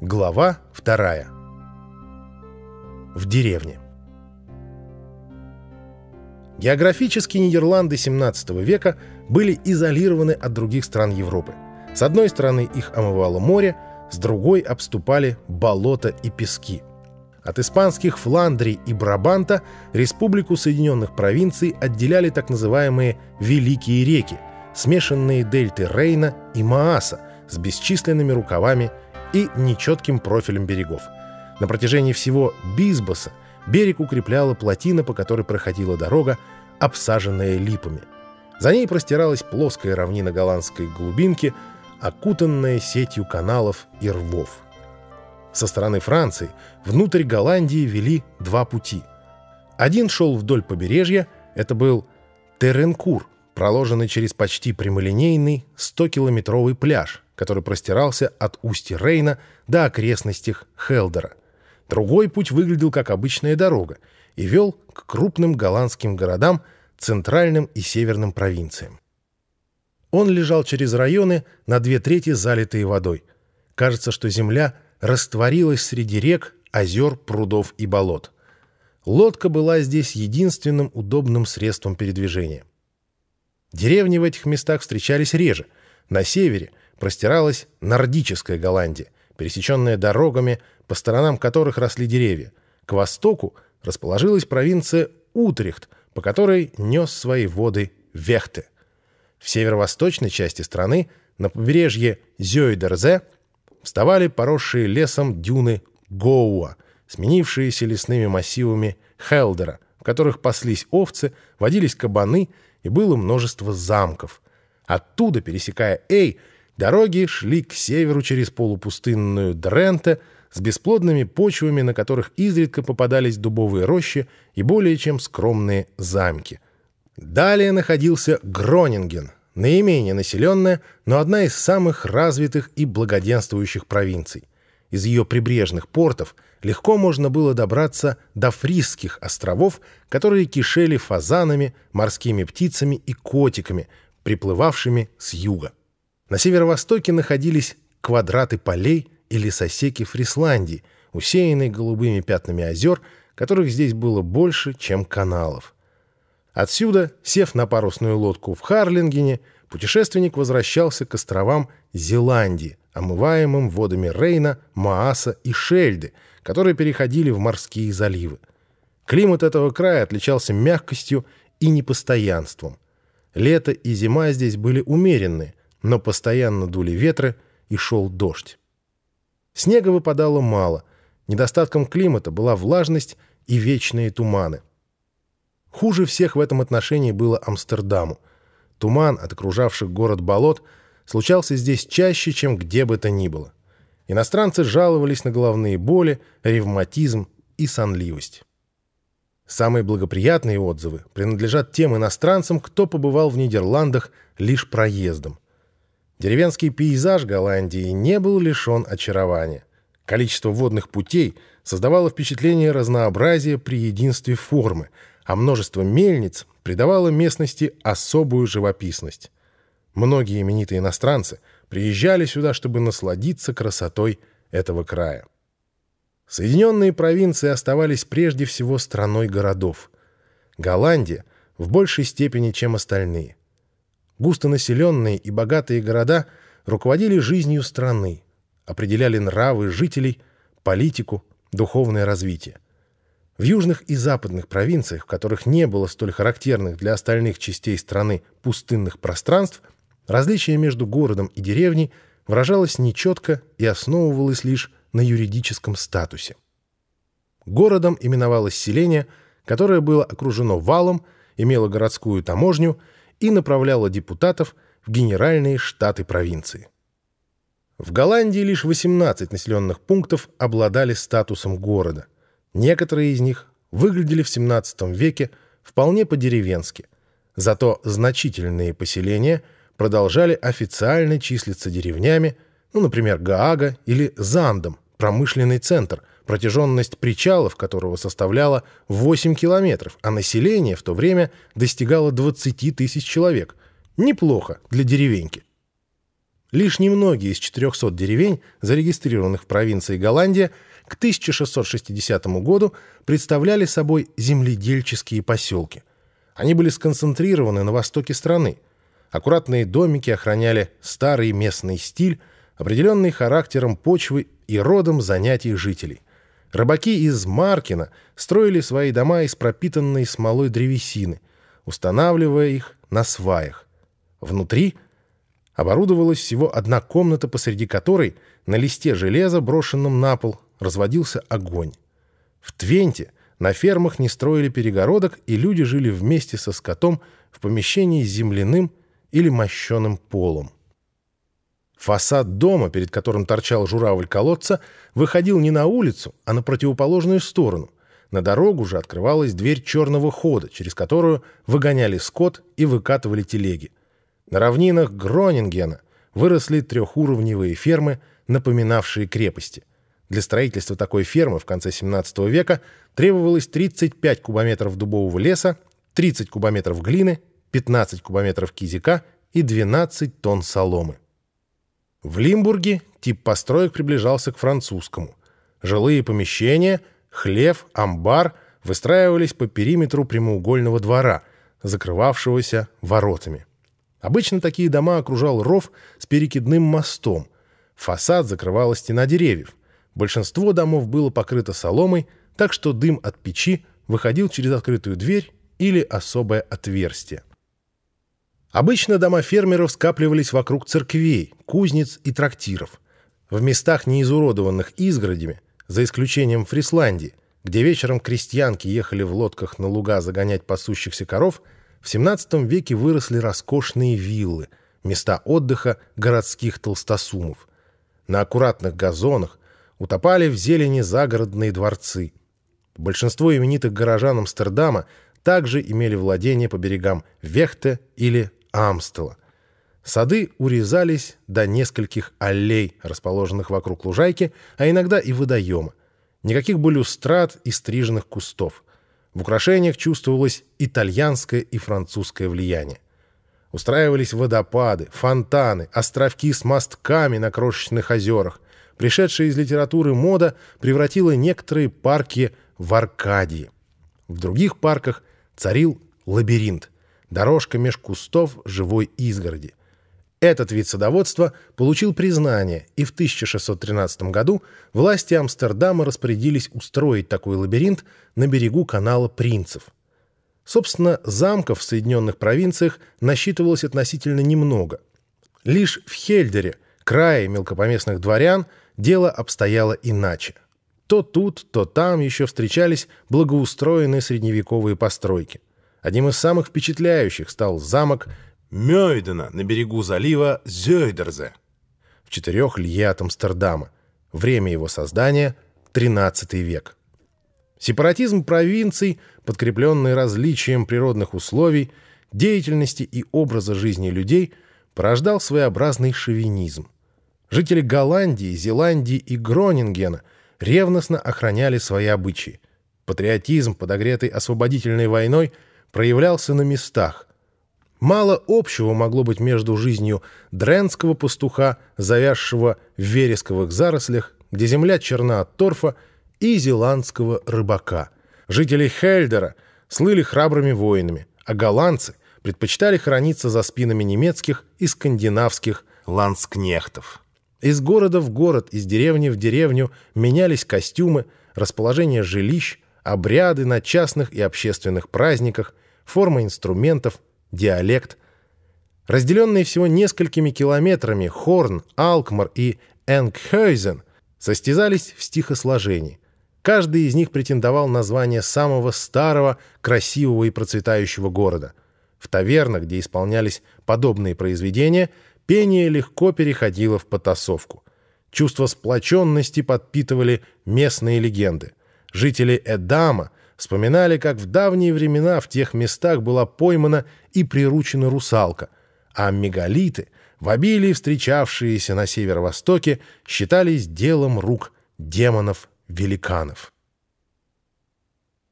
Глава вторая. В деревне. Географически Нидерланды 17 века были изолированы от других стран Европы. С одной стороны их омывало море, с другой обступали болота и пески. От испанских Фландрии и Брабанта республику Соединенных Провинций отделяли так называемые «великие реки», смешанные дельты Рейна и Мааса с бесчисленными рукавами и нечетким профилем берегов. На протяжении всего Бисбоса берег укрепляла плотина, по которой проходила дорога, обсаженная липами. За ней простиралась плоская равнина голландской глубинки, окутанная сетью каналов и рвов. Со стороны Франции внутрь Голландии вели два пути. Один шел вдоль побережья, это был Теренкур, проложенный через почти прямолинейный 100-километровый пляж, который простирался от устья Рейна до окрестностей Хелдера. Другой путь выглядел как обычная дорога и вел к крупным голландским городам, центральным и северным провинциям. Он лежал через районы, на две трети залитые водой. Кажется, что земля растворилась среди рек, озер, прудов и болот. Лодка была здесь единственным удобным средством передвижения. Деревни в этих местах встречались реже. На севере простиралась нордическая Голландия, пересеченная дорогами, по сторонам которых росли деревья. К востоку расположилась провинция Утрехт, по которой нес свои воды Вехте. В северо-восточной части страны, на побережье Зёйдерзе, вставали поросшие лесом дюны Гоуа, сменившиеся лесными массивами Хелдера, в которых паслись овцы, водились кабаны и было множество замков. Оттуда, пересекая Эй, Дороги шли к северу через полупустынную Дренте с бесплодными почвами, на которых изредка попадались дубовые рощи и более чем скромные замки. Далее находился Гронинген, наименее населенная, но одна из самых развитых и благоденствующих провинций. Из ее прибрежных портов легко можно было добраться до Фрисских островов, которые кишели фазанами, морскими птицами и котиками, приплывавшими с юга. На северо-востоке находились квадраты полей и лесосеки Фрисландии, усеянные голубыми пятнами озер, которых здесь было больше, чем каналов. Отсюда, сев на парусную лодку в Харлингене, путешественник возвращался к островам Зеландии, омываемым водами Рейна, Мааса и Шельды, которые переходили в морские заливы. Климат этого края отличался мягкостью и непостоянством. Лето и зима здесь были умеренные, но постоянно дули ветры и шел дождь. Снега выпадало мало, недостатком климата была влажность и вечные туманы. Хуже всех в этом отношении было Амстердаму. Туман от окружавших город болот случался здесь чаще, чем где бы то ни было. Иностранцы жаловались на головные боли, ревматизм и сонливость. Самые благоприятные отзывы принадлежат тем иностранцам, кто побывал в Нидерландах лишь проездом. Деревенский пейзаж Голландии не был лишен очарования. Количество водных путей создавало впечатление разнообразия при единстве формы, а множество мельниц придавало местности особую живописность. Многие именитые иностранцы приезжали сюда, чтобы насладиться красотой этого края. Соединенные провинции оставались прежде всего страной городов. Голландия в большей степени, чем остальные. Густонаселенные и богатые города руководили жизнью страны, определяли нравы жителей, политику, духовное развитие. В южных и западных провинциях, в которых не было столь характерных для остальных частей страны пустынных пространств, различие между городом и деревней выражалось нечетко и основывалось лишь на юридическом статусе. Городом именовалось селение, которое было окружено валом, имело городскую таможню и направляла депутатов в генеральные штаты провинции. В Голландии лишь 18 населенных пунктов обладали статусом города. Некоторые из них выглядели в 17 веке вполне по-деревенски. Зато значительные поселения продолжали официально числиться деревнями, ну, например, Гаага или Зандом, промышленный центр, протяженность причалов которого составляла 8 километров, а население в то время достигало 20 тысяч человек. Неплохо для деревеньки. Лишь немногие из 400 деревень, зарегистрированных в провинции Голландия, к 1660 году представляли собой земледельческие поселки. Они были сконцентрированы на востоке страны. Аккуратные домики охраняли старый местный стиль, определенный характером почвы и родом занятий жителей. Рыбаки из Маркина строили свои дома из пропитанной смолой древесины, устанавливая их на сваях. Внутри оборудовалась всего одна комната, посреди которой на листе железа, брошенном на пол, разводился огонь. В Твенте на фермах не строили перегородок, и люди жили вместе со скотом в помещении с земляным или мощеным полом. Фасад дома, перед которым торчал журавль колодца, выходил не на улицу, а на противоположную сторону. На дорогу же открывалась дверь черного хода, через которую выгоняли скот и выкатывали телеги. На равнинах Гронингена выросли трехуровневые фермы, напоминавшие крепости. Для строительства такой фермы в конце 17 века требовалось 35 кубометров дубового леса, 30 кубометров глины, 15 кубометров кизика и 12 тонн соломы. В Лимбурге тип построек приближался к французскому. Жилые помещения, хлев, амбар выстраивались по периметру прямоугольного двора, закрывавшегося воротами. Обычно такие дома окружал ров с перекидным мостом. Фасад закрывала стена деревьев. Большинство домов было покрыто соломой, так что дым от печи выходил через открытую дверь или особое отверстие. Обычно дома фермеров скапливались вокруг церквей, кузнец и трактиров. В местах, не изуродованных изгородями, за исключением Фрисландии, где вечером крестьянки ехали в лодках на луга загонять пасущихся коров, в XVII веке выросли роскошные виллы, места отдыха городских толстосумов. На аккуратных газонах утопали в зелени загородные дворцы. Большинство именитых горожан Амстердама также имели владения по берегам Вехте или Амстела. Сады урезались до нескольких аллей, расположенных вокруг лужайки, а иногда и водоема. Никаких балюстрад и стриженных кустов. В украшениях чувствовалось итальянское и французское влияние. Устраивались водопады, фонтаны, островки с мостками на крошечных озерах. Пришедшая из литературы мода превратила некоторые парки в Аркадии. В других парках царил лабиринт – дорожка меж кустов живой изгороди. Этот вид садоводства получил признание, и в 1613 году власти Амстердама распорядились устроить такой лабиринт на берегу канала Принцев. Собственно, замков в Соединенных провинциях насчитывалось относительно немного. Лишь в Хельдере, крае мелкопоместных дворян, дело обстояло иначе. То тут, то там еще встречались благоустроенные средневековые постройки. Одним из самых впечатляющих стал замок Мёйдена на берегу залива Зёйдерзе в четырех лье от Амстердама. Время его создания — XIII век. Сепаратизм провинций, подкрепленный различием природных условий, деятельности и образа жизни людей, порождал своеобразный шовинизм. Жители Голландии, Зеландии и Гронингена ревностно охраняли свои обычаи. Патриотизм, подогретый освободительной войной — проявлялся на местах. Мало общего могло быть между жизнью дренского пастуха, завязшего в вересковых зарослях, где земля черна от торфа, и зеландского рыбака. Жители Хельдера слыли храбрыми воинами, а голландцы предпочитали храниться за спинами немецких и скандинавских ланскнехтов. Из города в город, из деревни в деревню менялись костюмы, расположение жилищ, обряды на частных и общественных праздниках, форма инструментов, диалект. Разделенные всего несколькими километрами Хорн, Алкмар и Энгхёйзен состязались в стихосложении. Каждый из них претендовал на звание самого старого, красивого и процветающего города. В тавернах, где исполнялись подобные произведения, пение легко переходило в потасовку. Чувство сплоченности подпитывали местные легенды. Жители Эдама вспоминали, как в давние времена в тех местах была поймана и приручена русалка, а мегалиты, в обилии встречавшиеся на северо-востоке, считались делом рук демонов-великанов.